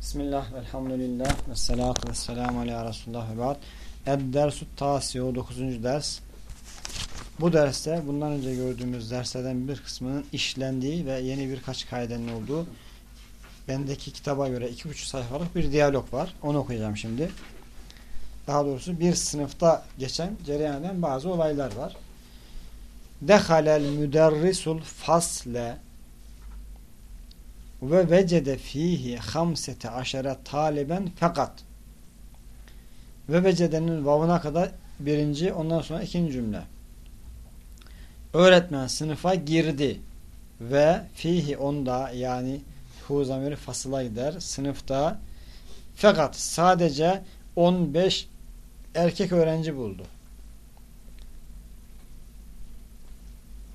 Bismillah, velhamdülillah, ve salatu ve selamu aleyhi Resulullah ve ba'd. Ed-dersu tasiyo 9. ders. Bu derste bundan önce gördüğümüz derslerden bir kısmının işlendiği ve yeni birkaç kaidenin olduğu bendeki kitaba göre 2,5 sayfalık bir diyalog var. Onu okuyacağım şimdi. Daha doğrusu bir sınıfta geçen cereyan eden bazı olaylar var. Dehalel müderrisul fasle ve vecede fihi hamsete aşere taliben fakat ve vecedenin vavına kadar birinci ondan sonra ikinci cümle öğretmen sınıfa girdi ve fihi onda yani hu zamiri fasıla gider sınıfta fakat sadece 15 erkek öğrenci buldu.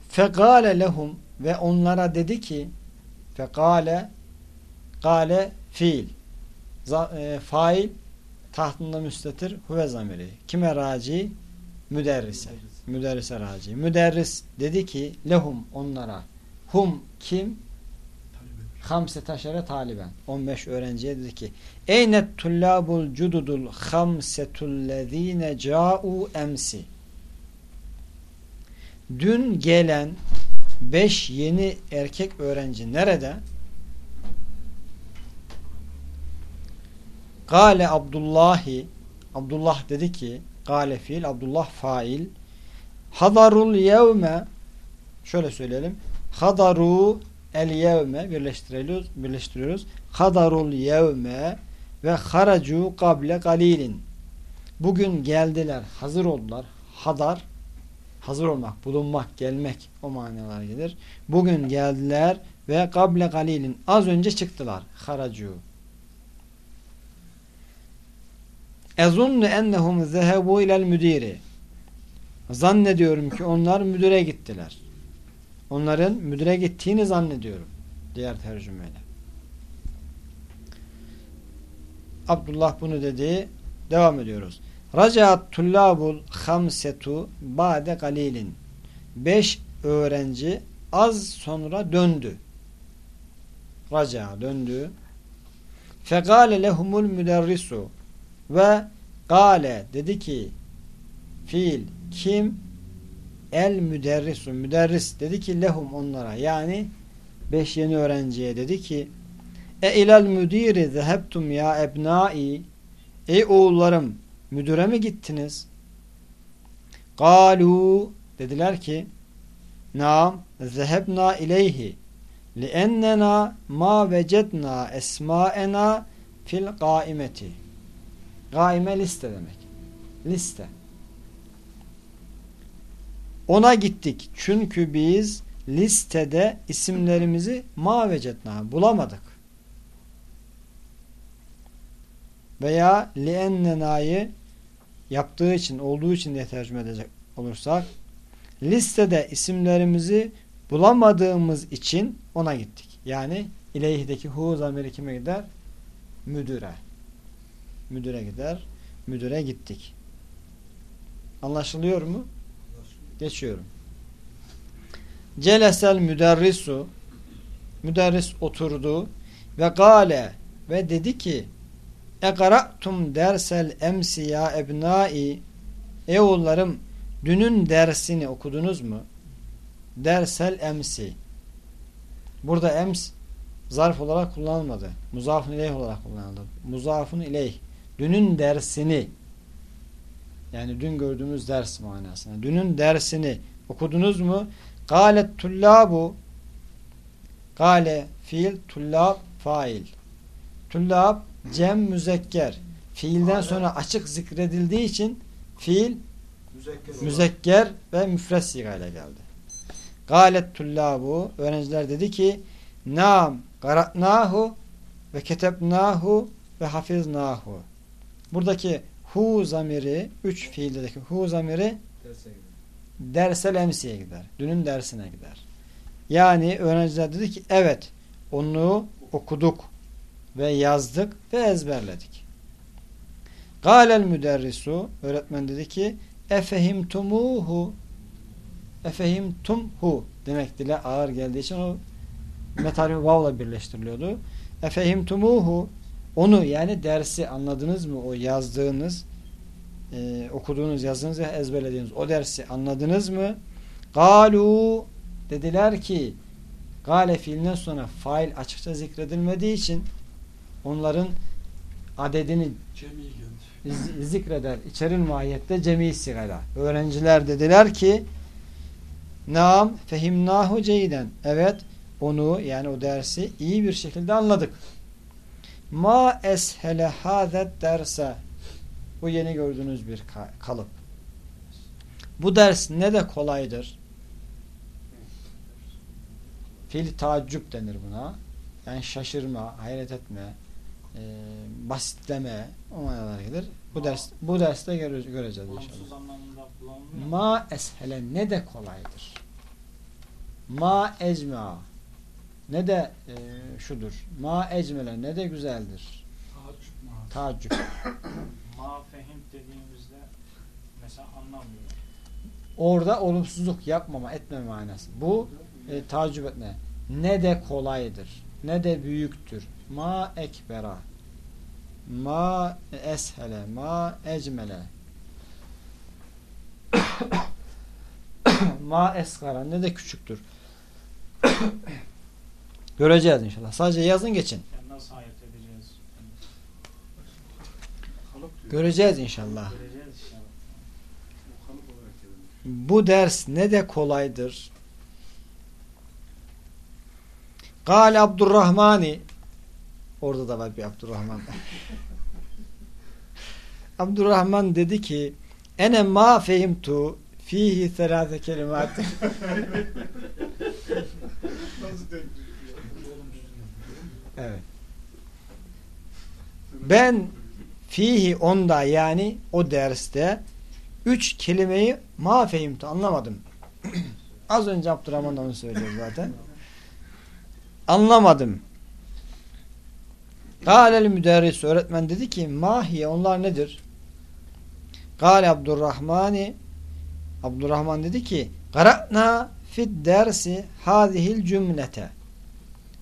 Fekale lehum ve onlara dedi ki Fekale Gale fiil e, Fail tahtında müstetir huve zamiri. Kime raci? Müderrise. Müderrise raci. Müderris dedi ki lehum onlara hum kim? Hamse taşere taliben. 15 öğrenciye dedi ki Eynet tullabul cududul hamsetullezine ca'u emsi. Dün gelen Beş yeni erkek öğrenci nerede? Gale Abdullahi. Abdullah dedi ki Gale fiil Abdullah fail. Hadarul yevme. Şöyle söyleyelim. Hadaru el yevme. Birleştiriyoruz, birleştiriyoruz. Hadarul yevme ve haracu kable galilin. Bugün geldiler hazır oldular. Hadar hazır olmak, bulunmak, gelmek o manalar gelir. Bugün geldiler ve kable galilin az önce çıktılar. Haracu. Ezunnu ennehum zehebu ilel müdiri. Zannediyorum ki onlar müdüre gittiler. Onların müdüre gittiğini zannediyorum. Diğer tercümeyle. Abdullah bunu dedi. Devam ediyoruz. Racaat tullabul hamsetu ba'de galilin. Beş öğrenci az sonra döndü. Raca döndü. Fegale lehumul müderrisu ve gale dedi ki fiil kim el müderrisu müderris dedi ki lehum onlara yani beş yeni öğrenciye dedi ki e ilal müdiri zehebtum ya ebnai ey oğullarım müdüre mi gittiniz? Galu dediler ki Naam zehebna ileyhi liennena ma vecedna esmaena fil gaimeti Gaime liste demek. Liste. Ona gittik. Çünkü biz listede isimlerimizi ma vecedna bulamadık. Veya liennena'yı yaptığı için, olduğu için diye tercüme edecek olursak listede isimlerimizi bulamadığımız için ona gittik. Yani ileyhideki hu zamiri kime gider? Müdüre. Müdüre gider. Müdüre gittik. Anlaşılıyor mu? Geçiyorum. Celesel müderrisu müderris oturdu ve gale ve dedi ki Ekara'tum dersel emsi ya ebnai Ey oğullarım dünün dersini okudunuz mu? Dersel emsi Burada ems zarf olarak kullanılmadı. Muzafun ileyh olarak kullanıldı. Muzafun ileyh. Dünün dersini yani dün gördüğümüz ders manasına. Dünün dersini okudunuz mu? Galet tullabu Gale fiil tullab fail. Tullab cem müzekker. Fiilden sonra açık zikredildiği için fiil müzekker, müzekker ve müfret sigayla geldi. Galet tullabu öğrenciler dedi ki nam garatnahu ve ketebnahu ve hafiznahu. Buradaki hu zamiri üç fiildeki hu zamiri dersel emsiye gider. Dünün dersine gider. Yani öğrenciler dedi ki evet onu okuduk ve yazdık ve ezberledik. Galel müderrisu öğretmen dedi ki efehimtumuhu efehimtumhu demek dile ağır geldiği için o metal vavla birleştiriliyordu. Efehimtumuhu Onu yani dersi anladınız mı? O yazdığınız e, okuduğunuz, yazdığınız ve ezberlediğiniz o dersi anladınız mı? Galu dediler ki gale fiilinden sonra fail açıkça zikredilmediği için onların adedini zikreder. İçeril mahiyette cemi sigara. Öğrenciler dediler ki Naam fehimnahu ceyden. Evet onu yani o dersi iyi bir şekilde anladık. Ma eshele hazet derse bu yeni gördüğünüz bir kalıp. Bu ders ne de kolaydır. Fil tacip denir buna. Yani şaşırma, hayret etme, e, basitleme o manalar gelir. Bu ders bu derste göre, göreceğiz inşallah. Ma eshele ne de kolaydır. Ma ecma ne de e, şudur. Ma ecmele ne de güzeldir. Tacip. ma fehim dediğimizde mesela anlamıyor. Orada olumsuzluk yapmama, etme manası. Bu e, tacip etme. Ne de kolaydır. Ne de büyüktür. Ma ekbera. Ma eshele. Ma ecmele. ma eskara. Ne de küçüktür. Göreceğiz inşallah. Sadece yazın geçin. Yani nasıl ayırt edeceğiz? Göreceğiz inşallah. Göreceğiz inşallah. Bu ders ne de kolaydır. Gal Abdurrahmani Orada da var bir Abdurrahman. Abdurrahman dedi ki ene ma fehimtu fihi serate kelimat. evet. Ben fihi onda yani o derste üç kelimeyi ma fehimtu anlamadım. Az önce Abdurrahman onu söylüyor zaten. Anlamadım. Gâlel müderris öğretmen dedi ki mahiye onlar nedir? Gâle Abdurrahmani Abdurrahman dedi ki Gara'na fid dersi hazihil cümlete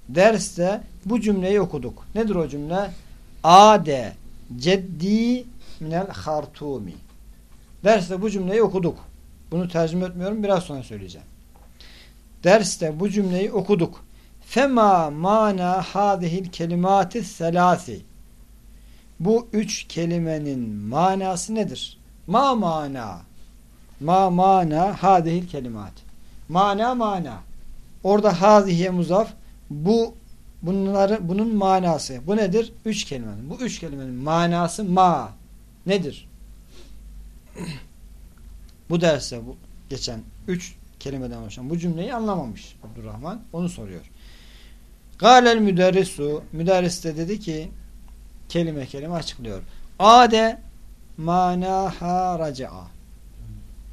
Derste bu cümleyi okuduk. Nedir o cümle? Ade ceddi minel hartumi Derste bu cümleyi okuduk. Bunu tercüme etmiyorum. Biraz sonra söyleyeceğim. Derste bu cümleyi okuduk. Fema mana hadihil kelimati selasi. Bu üç kelimenin manası nedir? Ma mana. Ma mana hadihil kelimat. Mana mana. Orada hadihiye muzaf. Bu bunları bunun manası. Bu nedir? Üç kelimenin. Bu üç kelimenin manası ma. Nedir? bu derse bu geçen üç kelimeden oluşan bu cümleyi anlamamış Abdurrahman. Onu soruyor. Galel müderrisu müderris de dedi ki kelime kelime açıklıyor. Ade manaha raca'a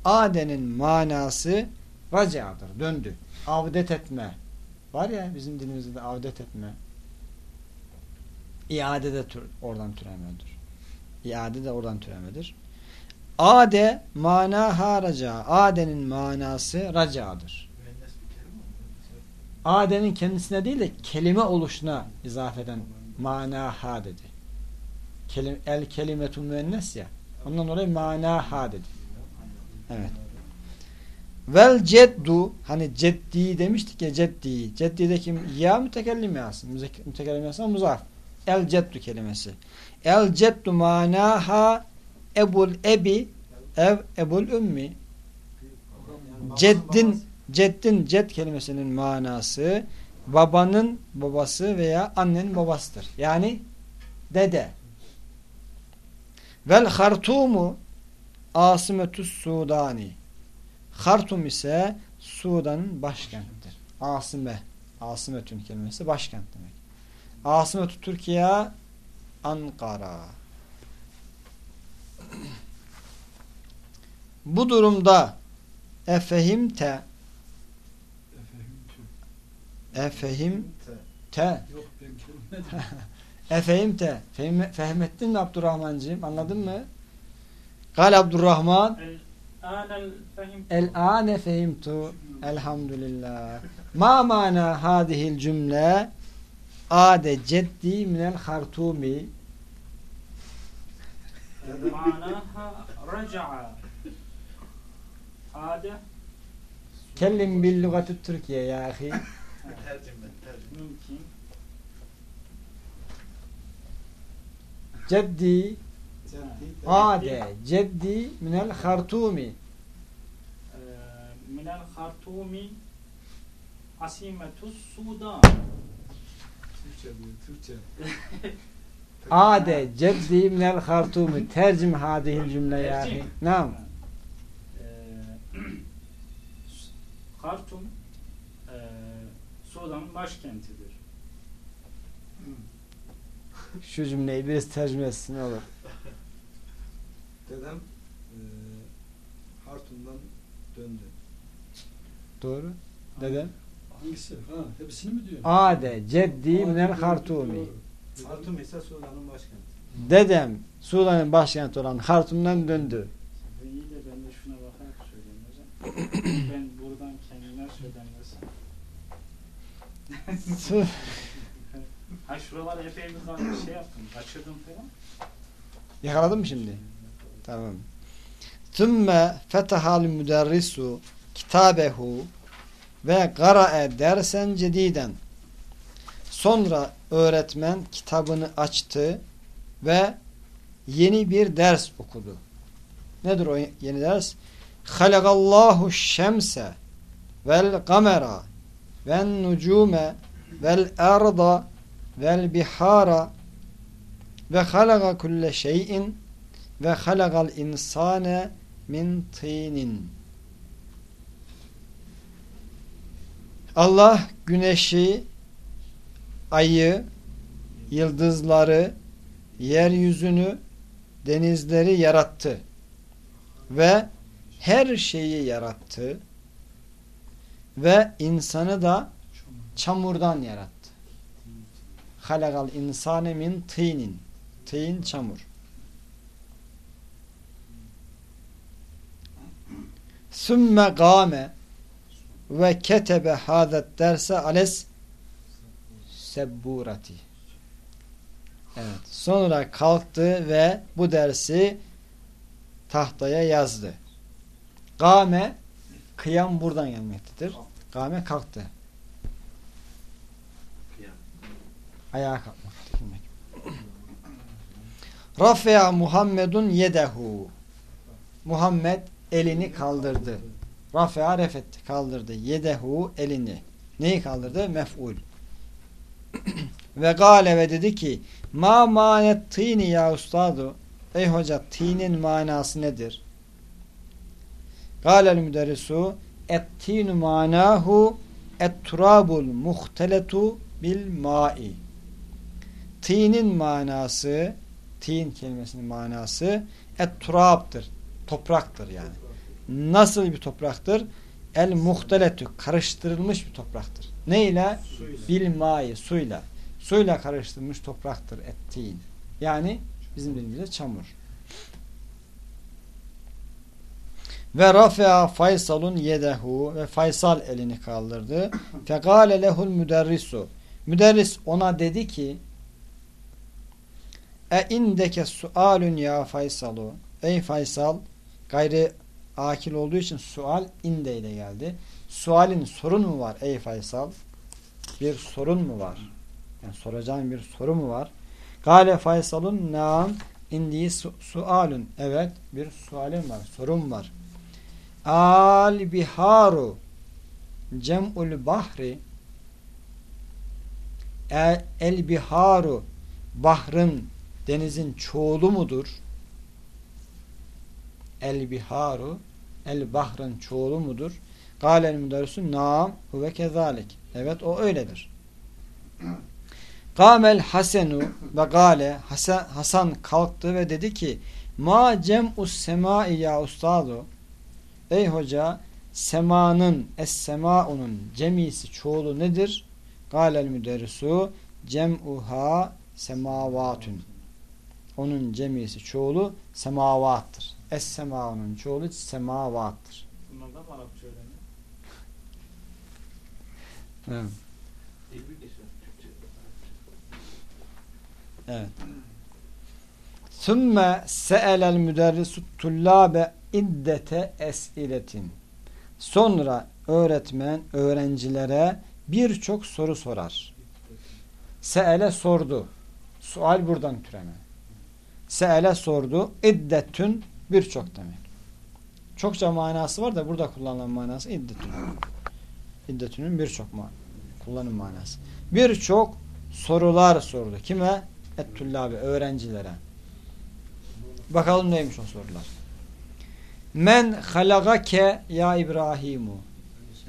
Ade'nin manası raca'dır. Döndü. Avdet etme. Var ya bizim dilimizde de avdet etme. İade de tür, oradan türemedir. İade de oradan türemedir. Ade manaha raca'a Ade'nin manası raca'dır. Ade'nin kendisine değil de kelime oluşuna izafeden manaha dedi. Kelim, el kelimetun müennes ya. Ondan dolayı manaha dedi. Evet. Vel ceddu hani ceddi demiştik ya ceddi. Ceddideki ya mütekellim yazsın. Mütekellim yazsın muzaf. El ceddu kelimesi. El ceddu manaha ebul ebi ev ebul ümmi. Ceddin Ceddin ced kelimesinin manası babanın babası veya annenin babasıdır. Yani dede. Vel hartumu asimetüs sudani. Hartum ise Sudan'ın başkentidir. Asime. Asimetün kelimesi başkent demek. Asimetü Türkiye Ankara. Bu durumda efehimte Efehim te. Efehim te. Fehmettin mi Abdurrahmancığım? Anladın mı? Gal Abdurrahman El ane fehimtu Elhamdülillah. Ma mana hadihil cümle ade ceddi minel hartumi Manaha raca'a. Ade kellim bil lügatü Türkiye ya ahi. Tercüme, tercüme. mümkün. Ceddi ade ceddi minel hartumi Ee, Minel hartumi asimetus Sudan. Türkçe diyor, Türkçe. ade ceddi minel hartumi tercim hadihil cümle ya ahi. Tercih. Nam. Ee, Kartum e, Sudan'ın başkentidir. Şu cümleyi biraz tercüme etsin ne olur. Dedem e, Hartum'dan döndü. Doğru. Dedem. Hangisi? Ha, hepsini mi diyor? Ade ceddi minel hartumi. Hartum ise Sudan'ın başkenti. Dedem Sudan'ın başkenti olan Hartum'dan döndü. İyi de ben de şuna bakarak söyleyeyim hocam. ben buradan kendine söylemesem. Su- Ha şuralar epey bir şey yaptım. Kaçırdım falan. Yakaladın mı şimdi? Tamam. Tümme fetahal müderrisu kitabehu ve gara'e dersen cediden. Sonra öğretmen kitabını açtı ve yeni bir ders okudu. Nedir o yeni ders? Halakallahu şemse vel kamera vel nucume vel erda vel bihara ve halaka kulle şeyin ve halakal insane min tinin. Allah güneşi, ayı, yıldızları, yeryüzünü, denizleri yarattı. Ve her şeyi yarattı. Ve insanı da çamurdan yarattı. Halakal insane min tinin. Tin çamur. Sümme gâme ve ketebe hâzet derse ales sebburati. Evet. Sonra kalktı ve bu dersi tahtaya yazdı. Gâme kıyam buradan gelmektedir. Gâme kalktı. Ayağa kalkmak. Rafea Muhammedun yedehu. Muhammed elini kaldırdı. Rafea refetti. Kaldırdı. Yedehu elini. Neyi kaldırdı? Mef'ul. ve gale ve dedi ki ma manet tini ya ustadu ey hoca tinin manası nedir? Galel müderrisu et tinu manahu et turabul muhteletu bil ma'i Tinin manası tin kelimesinin manası et turabdır. Topraktır yani. Nasıl bir topraktır? El muhteletü karıştırılmış bir topraktır. Ne ile? Suyla. Bil mai suyla. Suyla karıştırılmış topraktır et tin. Yani bizim dilimizde çamur. Ve rafea Faysalun yedehu ve Faysal elini kaldırdı. Fekale lehul müderrisu. Müderris ona dedi ki e indeke sualun ya Faysalu. Ey Faysal gayri akil olduğu için sual inde ile geldi. Sualin sorun mu var ey Faysal? Bir sorun mu var? Yani soracağın bir soru mu var? Gale Faysalun naam indi su sualun. Evet bir sualim var. Sorum var. Al biharu cem'ul bahri el, el biharu bahrın denizin çoğulu mudur? El biharu el bahrın çoğulu mudur? Galel müderrisu naam huve kezalik. Evet o öyledir. Gamel Hasenu ve gale Hasan kalktı ve dedi ki Ma cem'us semai ya ustadu Ey hoca semanın es semaunun cemisi çoğulu nedir? Galel müderrisu cem'uha semavatun onun cemisi çoğulu semavattır. Es semaunun çoğulu semavattır. Bunlar da Arapça öğreniyor. Evet. Sümme se'elel müderrisu tullabe iddete esiletin. Sonra öğretmen öğrencilere birçok soru sorar. Se'ele sordu. Sual buradan türeme. Se'ele sordu. İddetün birçok demek. Çokça manası var da burada kullanılan manası iddetün. İddetünün birçok ma kullanım manası. Birçok sorular sordu. Kime? Ettullabi öğrencilere. Bakalım neymiş o sorular. Men halagake ya İbrahimu.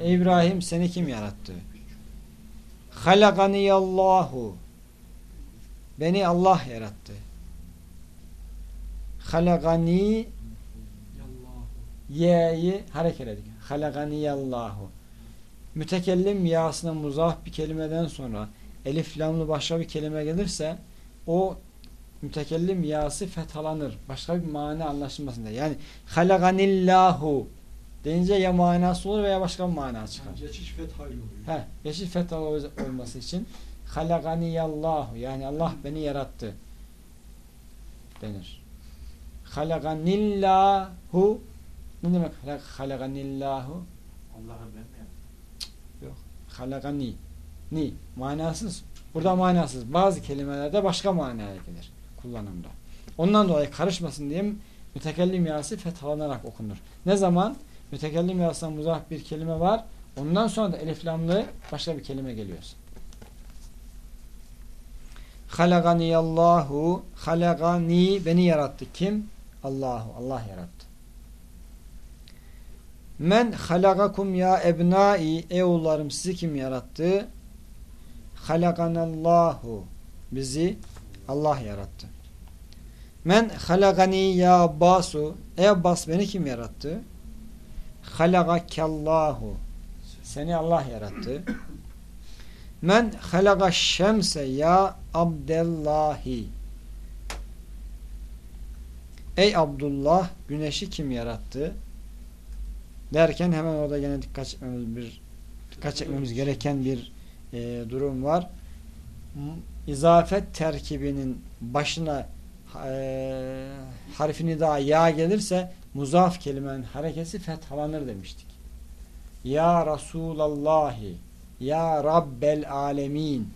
İbrahim seni kim yarattı? Halaganiyallahu. Beni Allah yarattı. Halagani ye'yi harekeledik. Halaganiyallahu. Mütekellim yasına muzaf bir kelimeden sonra elif lamlı başka bir kelime gelirse o mütekellim yası fethalanır. Başka bir mana anlaşılmasında. Yani halaganillahu deyince ya manası olur veya başka bir mana çıkar. Yani geçiş fethayla oluyor. He, yeşil fethalı ol- olması için halaganiyallahu yani Allah beni yarattı denir. Halaganillahu ne demek halaganillahu? Allah'a ben mi yaptım? Halagani ni manasız. Burada manasız. Bazı kelimelerde başka manaya gelir kullanımda. Ondan dolayı karışmasın diye mütekellim yası fethalanarak okunur. Ne zaman mütekellim yasına muzaf bir kelime var ondan sonra da elif lamlı başka bir kelime geliyorsa. Halaganiyallahu halagani beni yarattı. Kim? Allahu. Allah yarattı. Men halagakum ya ebnai ey oğullarım sizi kim yarattı? Halaganallahu bizi Allah yarattı. Men halagani ya Abbasu ey Abbas beni kim yarattı? Halagakallahu seni Allah yarattı. Men halaga şemse ya Abdellahi Ey Abdullah güneşi kim yarattı? derken hemen orada yine dikkat çekmemiz bir dikkat çekmemiz gereken bir e, durum var. İzafet terkibinin başına e, harfini daha ya gelirse muzaf kelimenin harekesi fethalanır demiştik. Ya Resulallahi Ya Rabbel Alemin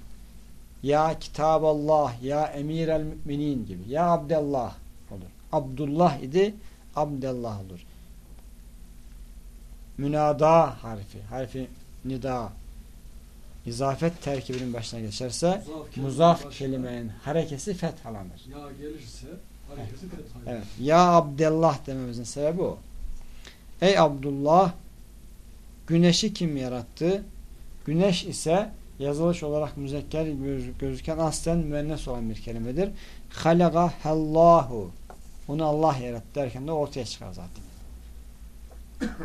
Ya Kitaballah Ya Emirel Müminin gibi. Ya Abdullah olur. Abdullah idi Abdullah olur münada harfi, harfi nida izafet terkibinin başına geçerse muzaf kelimenin harekesi fethalanır. Ya gelirse hareketi fethayla. Evet. Ya Abdullah dememizin sebebi o. Ey Abdullah güneşi kim yarattı? Güneş ise yazılış olarak müzekker göz- gözüken aslen müennes olan bir kelimedir. Halaga hellahu onu Allah yarattı derken de ortaya çıkar zaten.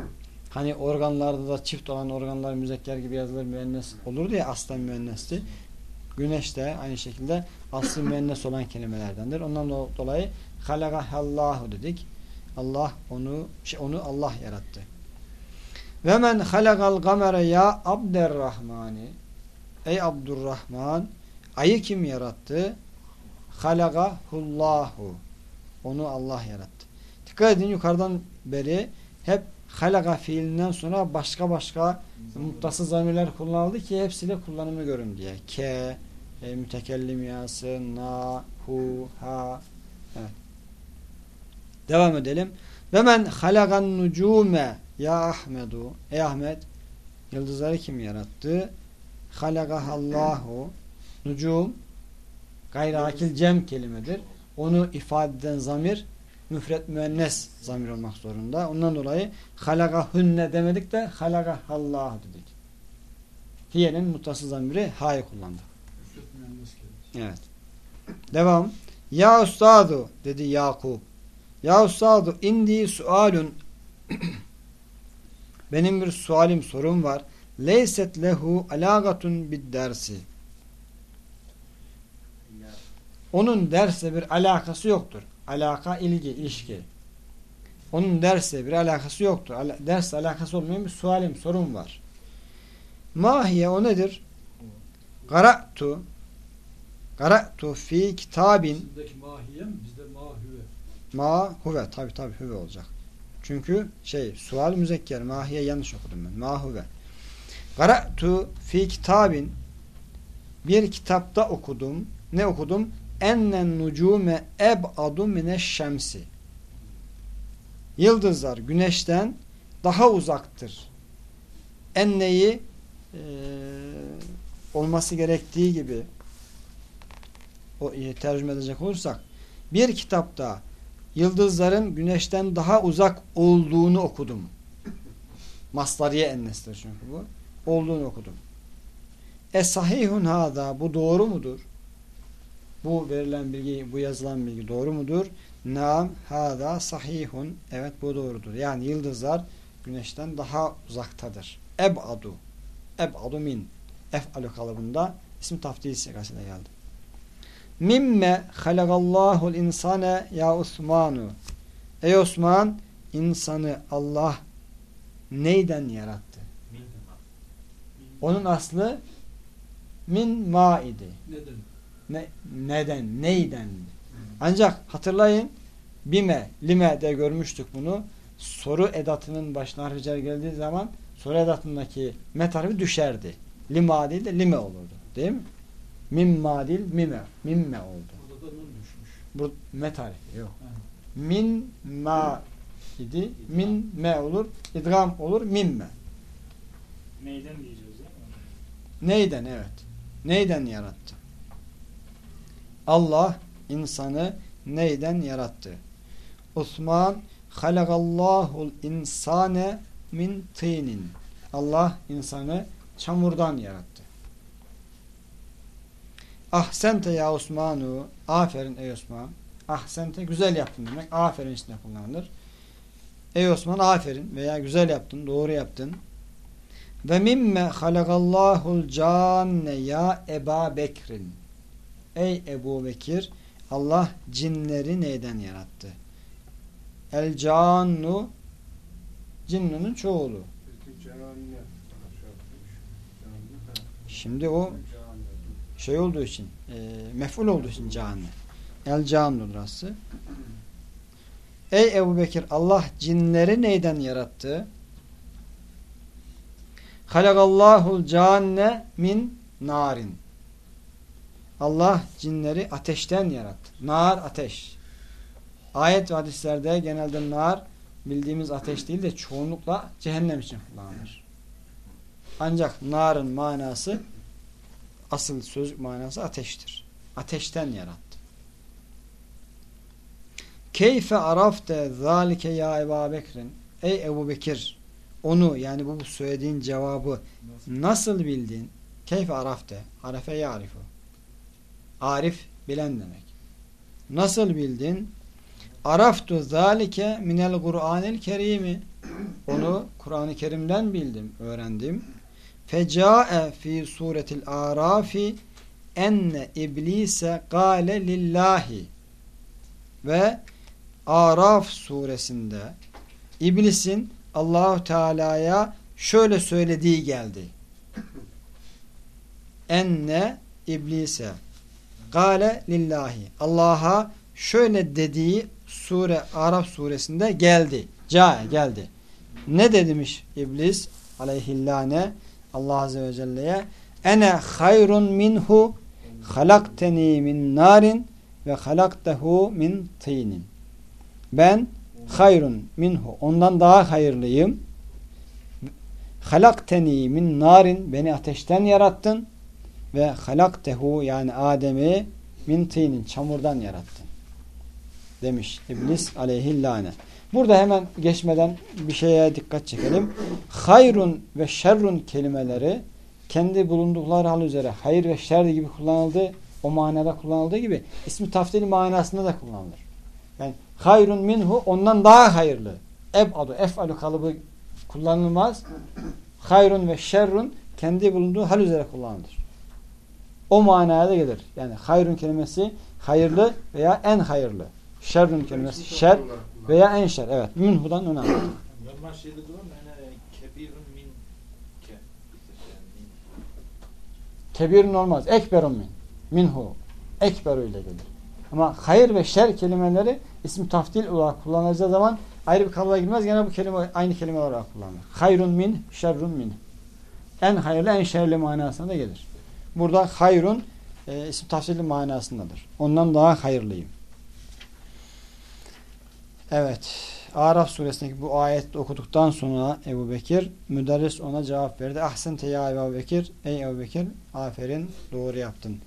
Hani organlarda da çift olan organlar müzekker gibi yazılır müennes olur diye aslen müennesti. Güneş de aynı şekilde aslı müennes olan kelimelerdendir. Ondan do- dolayı halagahallahu dedik. Allah onu şey, onu Allah yarattı. Ve men halagal gamere ya Abderrahmani Ey Abdurrahman ayı kim yarattı? Halagahullahu onu Allah yarattı. Dikkat edin yukarıdan beri hep halaga fiilinden sonra başka başka muttası zamirler kullanıldı ki hepsiyle kullanımı görün diye. Ke, e, mütekellim yası, na, hu, ha. Evet. Devam edelim. Ve men halagan nucume ya Ahmedu. Ey Ahmet yıldızları kim yarattı? Halagahallahu nucum gayri akil cem kelimedir. Onu ifade eden zamir müfret müennes zamir olmak zorunda. Ondan dolayı halagahünne demedik de halagahallahu dedik. Hiye'nin muttası zamiri ha'yı gelir. Evet. Devam. Ya ustadu dedi Yakup. Ya ustadu indi sualun benim bir sualim sorum var. Leyset lehu alagatun bid dersi. Onun derse bir alakası yoktur. Alaka, ilgi, ilişki. Onun derse bir alakası yoktur. Ala, derse alakası olmayan bir sualim, sorum var. Mahiye o nedir? Gara'tu Qara'tu fi kitabin Sizdeki mahiye mi? Bizde mahüve. ma huve. Tabi tabi huve olacak. Çünkü şey sual müzekker. Mahiye yanlış okudum ben. Ma huve. Qara'tu fi kitabin bir kitapta okudum. Ne okudum? Ennen nucume eb'adu mineş şemsi. Yıldızlar güneşten daha uzaktır. Enneyi eee, olması gerektiği gibi o e, tercüme edecek olursak bir kitapta yıldızların güneşten daha uzak olduğunu okudum. Masdariye ennestir çünkü bu. Olduğunu okudum. E sahihun hada bu doğru mudur? Bu verilen bilgi, bu yazılan bilgi doğru mudur? Naam hada sahihun. Evet bu doğrudur. Yani yıldızlar güneşten daha uzaktadır. Eb'adu. Eb'adu min. Ef'alu kalıbında isim taftil sigasıyla geldi. Mimme halagallahul insane ya Osmanu. Ey Osman insanı Allah neyden yarattı? Onun aslı min ma idi. Neden? Ne, neden? Neyden? Ancak hatırlayın bime, lime de görmüştük bunu. Soru edatının başına harfi cer geldiği zaman soru edatındaki met harfi düşerdi. Lima değil de lime olurdu. Değil mi? Mimma değil mime. Mimme oldu. Burada da nun düşmüş. Bu met harfi yok. Ha. Min ma idi. Min me olur. İdgam olur. Mimme. Neyden diyeceğiz ya? Neyden evet. Neyden yarattı? Allah insanı neyden yarattı? Osman halakallahul insane min tinin. Allah insanı çamurdan yarattı. Ahsente ya Osmanu. Aferin ey Osman. Ahsente güzel yaptın demek. Aferin içinde kullanılır. Ey Osman aferin veya güzel yaptın, doğru yaptın. Ve mimme halakallahul canne ya Eba Bekrin. Ey Ebu Bekir Allah cinleri neyden yarattı? El cannu cinnunun çoğulu. Şimdi o şey olduğu için e, mef'ul olduğu için canne. El cannu burası. Ey Ebu Bekir Allah cinleri neyden yarattı? Halakallahul canne min narin. Allah cinleri ateşten yarattı. Nar ateş. Ayet ve hadislerde genelde nar bildiğimiz ateş değil de çoğunlukla cehennem için kullanılır. Ancak narın manası asıl sözlük manası ateştir. Ateşten yarattı. Keyfe arafte zalike ya Ebu Bekir'in Ey Ebu Bekir onu yani bu söylediğin cevabı nasıl bildin? Keyfe arafte. Arafe yarifu. Arif bilen demek. Nasıl bildin? Araftu zalike minel Kur'anil kerimi. Onu Kur'an-ı Kerim'den bildim, öğrendim. Fecae fi suretil arafi enne iblise gale lillahi ve Araf suresinde iblisin Allahu Teala'ya şöyle söylediği geldi. Enne iblise gale lillahi Allah'a şöyle dediği sure Araf suresinde geldi. Cae geldi. Ne demiş iblis aleyhillâne Allah Azze ve Celle'ye ene hayrun minhu halakteni min narin ve halaktehu min tinin. Ben hayrun minhu ondan daha hayırlıyım. Halakteni min narin beni ateşten yarattın ve halaktehu yani Adem'i min tinin çamurdan yarattın. Demiş İblis aleyhillâne. Burada hemen geçmeden bir şeye dikkat çekelim. Hayrun ve şerrun kelimeleri kendi bulundukları hal üzere hayır ve şer gibi kullanıldığı o manada kullanıldığı gibi ismi taftil manasında da kullanılır. Yani hayrun minhu ondan daha hayırlı. Ebadu, ef'alu kalıbı kullanılmaz. Hayrun ve şerrun kendi bulunduğu hal üzere kullanılır. O manaya da gelir. Yani hayrun kelimesi hayırlı veya en hayırlı. Şerrun kelimesi şer veya en şer. Evet. Minhu'dan önemli. Normal şeyde durur mu? Yani kebirun min ke. Kebirun olmaz. Ekberun min. Minhu. ekberu ile gelir. Ama hayır ve şer kelimeleri isim taftil olarak kullanılacağı zaman ayrı bir kalıba girmez. Gene bu kelime aynı kelime olarak kullanılır. Hayrun min, şerrun min. En hayırlı, en şerli manasına da gelir. Burada hayrun e, isim tafsili manasındadır. Ondan daha hayırlıyım. Evet. Araf suresindeki bu ayet okuduktan sonra Ebu Bekir müderris ona cevap verdi. Ahsente ya Ebu Bekir. Ey Ebu Bekir aferin doğru yaptın.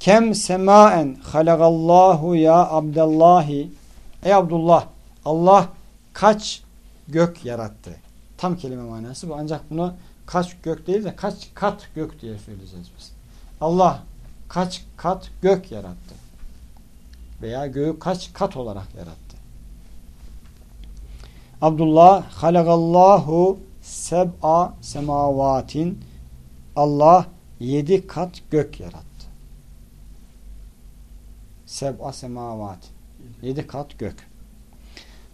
Kem semaen halagallahu ya Abdallahi. Ey Abdullah Allah kaç gök yarattı. Tam kelime manası bu. Ancak bunu kaç gök değil de kaç kat gök diye söyleyeceğiz biz. Allah kaç kat gök yarattı. Veya göğü kaç kat olarak yarattı. Abdullah halagallahu seb'a semavatin Allah yedi kat gök yarattı. Seb'a semavat. Yedi kat gök.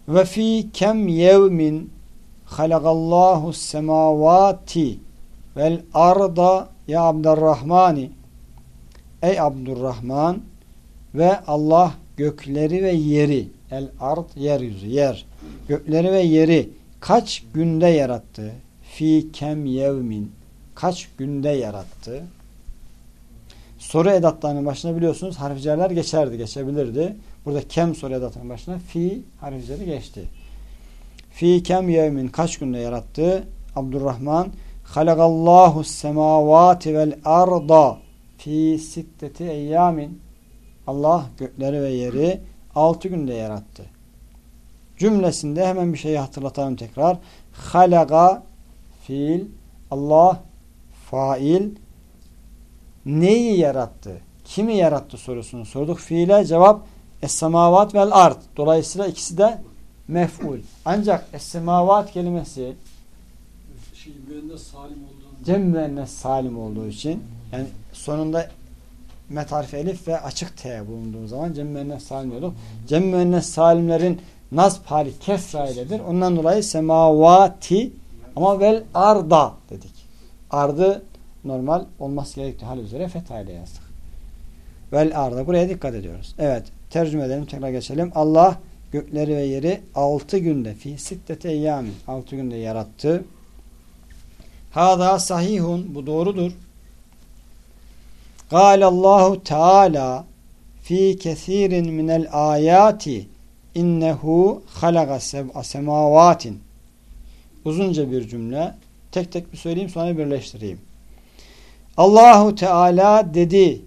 Ve fi kem yevmin halagallahu semavati vel arda ya Abdurrahmani Ey Abdurrahman ve Allah gökleri ve yeri el ard yeryüzü yer gökleri ve yeri kaç günde yarattı? Fi kem yevmin kaç günde yarattı? Soru edatlarının başına biliyorsunuz harfcerler geçerdi, geçebilirdi. Burada kem soru edatının başına fi harfleri geçti. Fi kem yevmin kaç günde yarattı? Abdurrahman halagallahu semavati vel arda fi sitteti eyyamin Allah gökleri ve yeri altı günde yarattı. Cümlesinde hemen bir şeyi hatırlatalım tekrar. Halaga fiil Allah fail neyi yarattı? Kimi yarattı sorusunu sorduk. Fiile cevap Es-semavat vel ard. Dolayısıyla ikisi de mef'ul. Ancak es-semavat kelimesi Şey, salim cem müennes salim olduğu için yani sonunda met elif ve açık t bulunduğu zaman cem müennes salim diyorduk. Cem müennes salimlerin nasb hali kesra iledir. Ondan dolayı semavati ama vel arda dedik. Ardı normal olması gerektiği hal üzere fetha ile yazdık. Vel arda. Buraya dikkat ediyoruz. Evet. Tercüme edelim. Tekrar geçelim. Allah gökleri ve yeri altı günde fi sittete eyyamin altı günde yarattı. Hada sahihun. Bu doğrudur. Allahu Teala fi kesirin minel ayati innehu halaga seb'a semavatin uzunca bir cümle. Tek tek bir söyleyeyim sonra birleştireyim. Allahu Teala dedi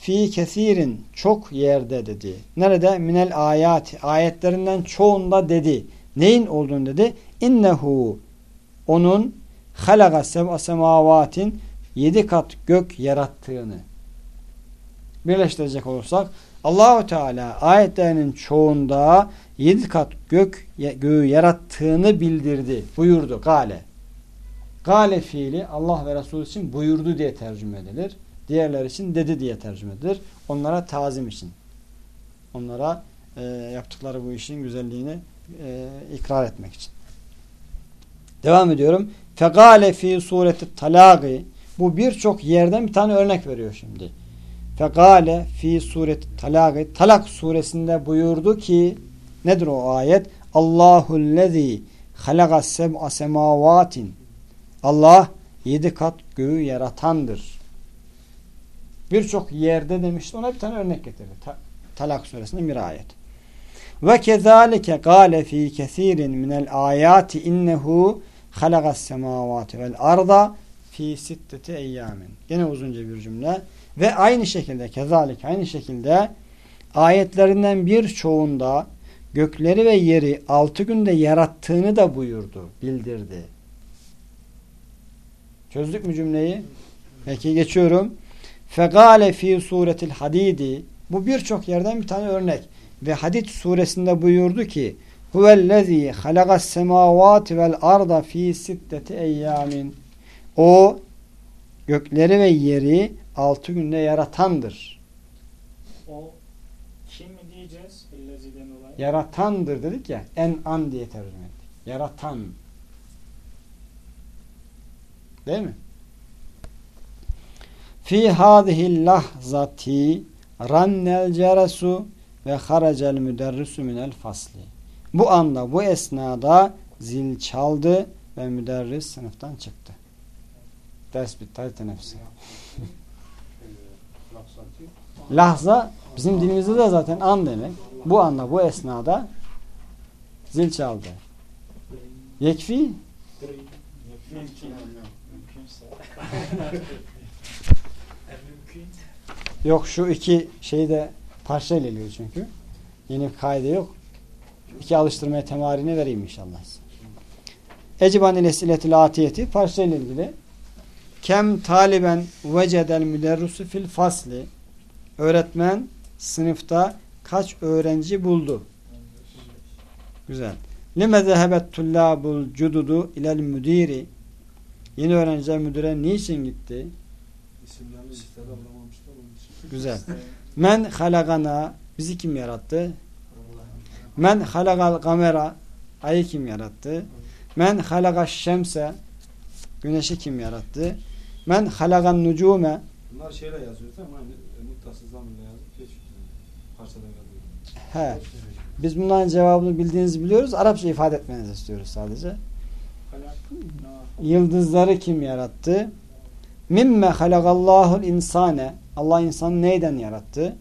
fi kesirin çok yerde dedi. Nerede? Minel ayati ayetlerinden çoğunda dedi. Neyin olduğunu dedi? İnnehu onun halaga seb'a semavatin yedi kat gök yarattığını birleştirecek olursak Allahu Teala ayetlerinin çoğunda yedi kat gök göğü yarattığını bildirdi. Buyurdu. Gale. Gale fiili Allah ve Resulü için buyurdu diye tercüme edilir. Diğerler için dedi diye tercüme edilir. Onlara tazim için. Onlara e, yaptıkları bu işin güzelliğini e, ikrar etmek için. Devam ediyorum. Fegale fi sureti talagi bu birçok yerden bir tane örnek veriyor şimdi. Fekale fi sureti talak Talak suresinde buyurdu ki nedir o ayet? Allahullezî halaga seb'a semavatin Allah yedi kat göğü yaratandır. Birçok yerde demişti. Ona bir tane örnek getirdi. Ta Talak suresinde bir ayet. Ve kezalike gâle fî kesirin minel âyâti innehu halagas semâvâti vel arda fi sitteti eyyamin. Yine uzunca bir cümle. Ve aynı şekilde kezalik aynı şekilde ayetlerinden birçoğunda gökleri ve yeri altı günde yarattığını da buyurdu, bildirdi. Çözdük mü cümleyi? Peki geçiyorum. Fegale fi suretil hadidi bu birçok yerden bir tane örnek. Ve Hadid suresinde buyurdu ki Huvellezî halagas semâvâti vel arda fi sitteti eyyamin O gökleri ve yeri altı günde yaratandır. O kim diyeceğiz? Elleziden dolayı. Yaratandır dedik ya. En an diye tercüme ettik. Yaratan. Değil mi? Fi hadihi lahzati rannel cerasu ve haracel müderrisu minel fasli. Bu anda bu esnada zil çaldı ve müderris sınıftan çıktı. Ders bitti. Hadi teneffüse. Lahza bizim dilimizde de zaten an demek. Bu anda bu esnada zil çaldı. Yekfi yok şu iki şeyi de parçayla geliyor çünkü. Yeni bir kaide yok. İki alıştırmaya temarini vereyim inşallah. size. Eciban ile siletil atiyeti parçayla ilgili. Kem taliben vecedel müderrusu fil fasli. Öğretmen sınıfta kaç öğrenci buldu? Güzel. Lime zehebet tullabul cududu ilel müdiri. Yeni öğrenciler müdüre niçin gitti? İsimlerini listede alamamışlar onun için. Güzel. Men halagana bizi kim yarattı? Men halagal kamera ayı kim yarattı? Men halagaş şemse güneşi kim yarattı? Men halagan nucume Bunlar şeyle yazıyor değil mi? Aynı e, muttasız zamanla yazıp geç parçada kalıyor. he. Biz bunların cevabını bildiğinizi biliyoruz. Arapça ifade etmenizi istiyoruz sadece. Yıldızları kim yarattı? Mimme halagallahul insane. Allah insanı neyden yarattı?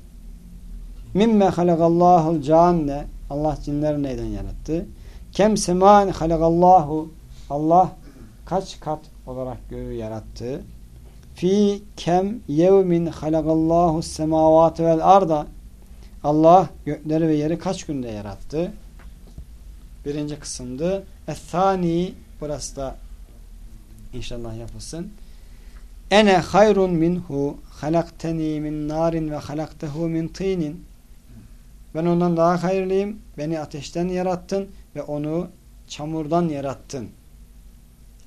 Mimme halagallahul canne. Allah cinleri neyden yarattı? Kem seman halagallahu. Allah kaç kat olarak göğü yarattı? Fi kem yevmin halagallahu semavatı vel arda. Allah gökleri ve yeri kaç günde yarattı? Birinci kısımdı. Ethani burası da İnşallah yapılsın. Ene hayrun minhu halakteni min narin ve halaktehu min tinin. Ben ondan daha hayırlıyım. Beni ateşten yarattın ve onu çamurdan yarattın.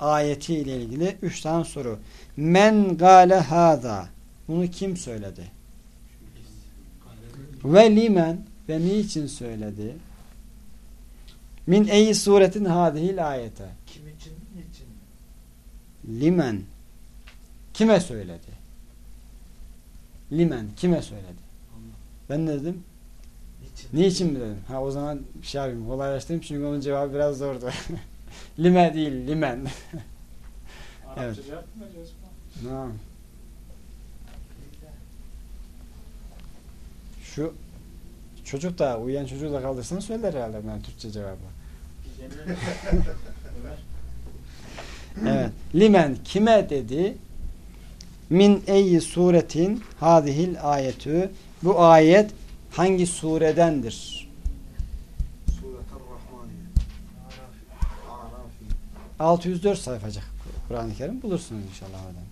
Ayeti ile ilgili üç tane soru. Men gale hâzâ. Bunu kim söyledi? Ve limen ve niçin söyledi? Min eyi suretin hadihil ayete. Kim için, niçin? Limen kime söyledi? Limen kime söyledi? Ben ne dedim? Niçin? Niçin mi dedim? Ha o zaman şey yapayım kolaylaştırayım çünkü onun cevabı biraz zordu. Lime değil limen. Arapça Evet. Tamam. Şu çocuk da uyuyan çocuğu da kaldırsan söyler herhalde ben Türkçe cevabı. Evet. Limen kime dedi? Min eyyi suretin hadihil ayetü. Bu ayet hangi suredendir? 604 sayfacık Kur'an-ı Kerim bulursunuz inşallah oradan.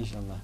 İnşallah.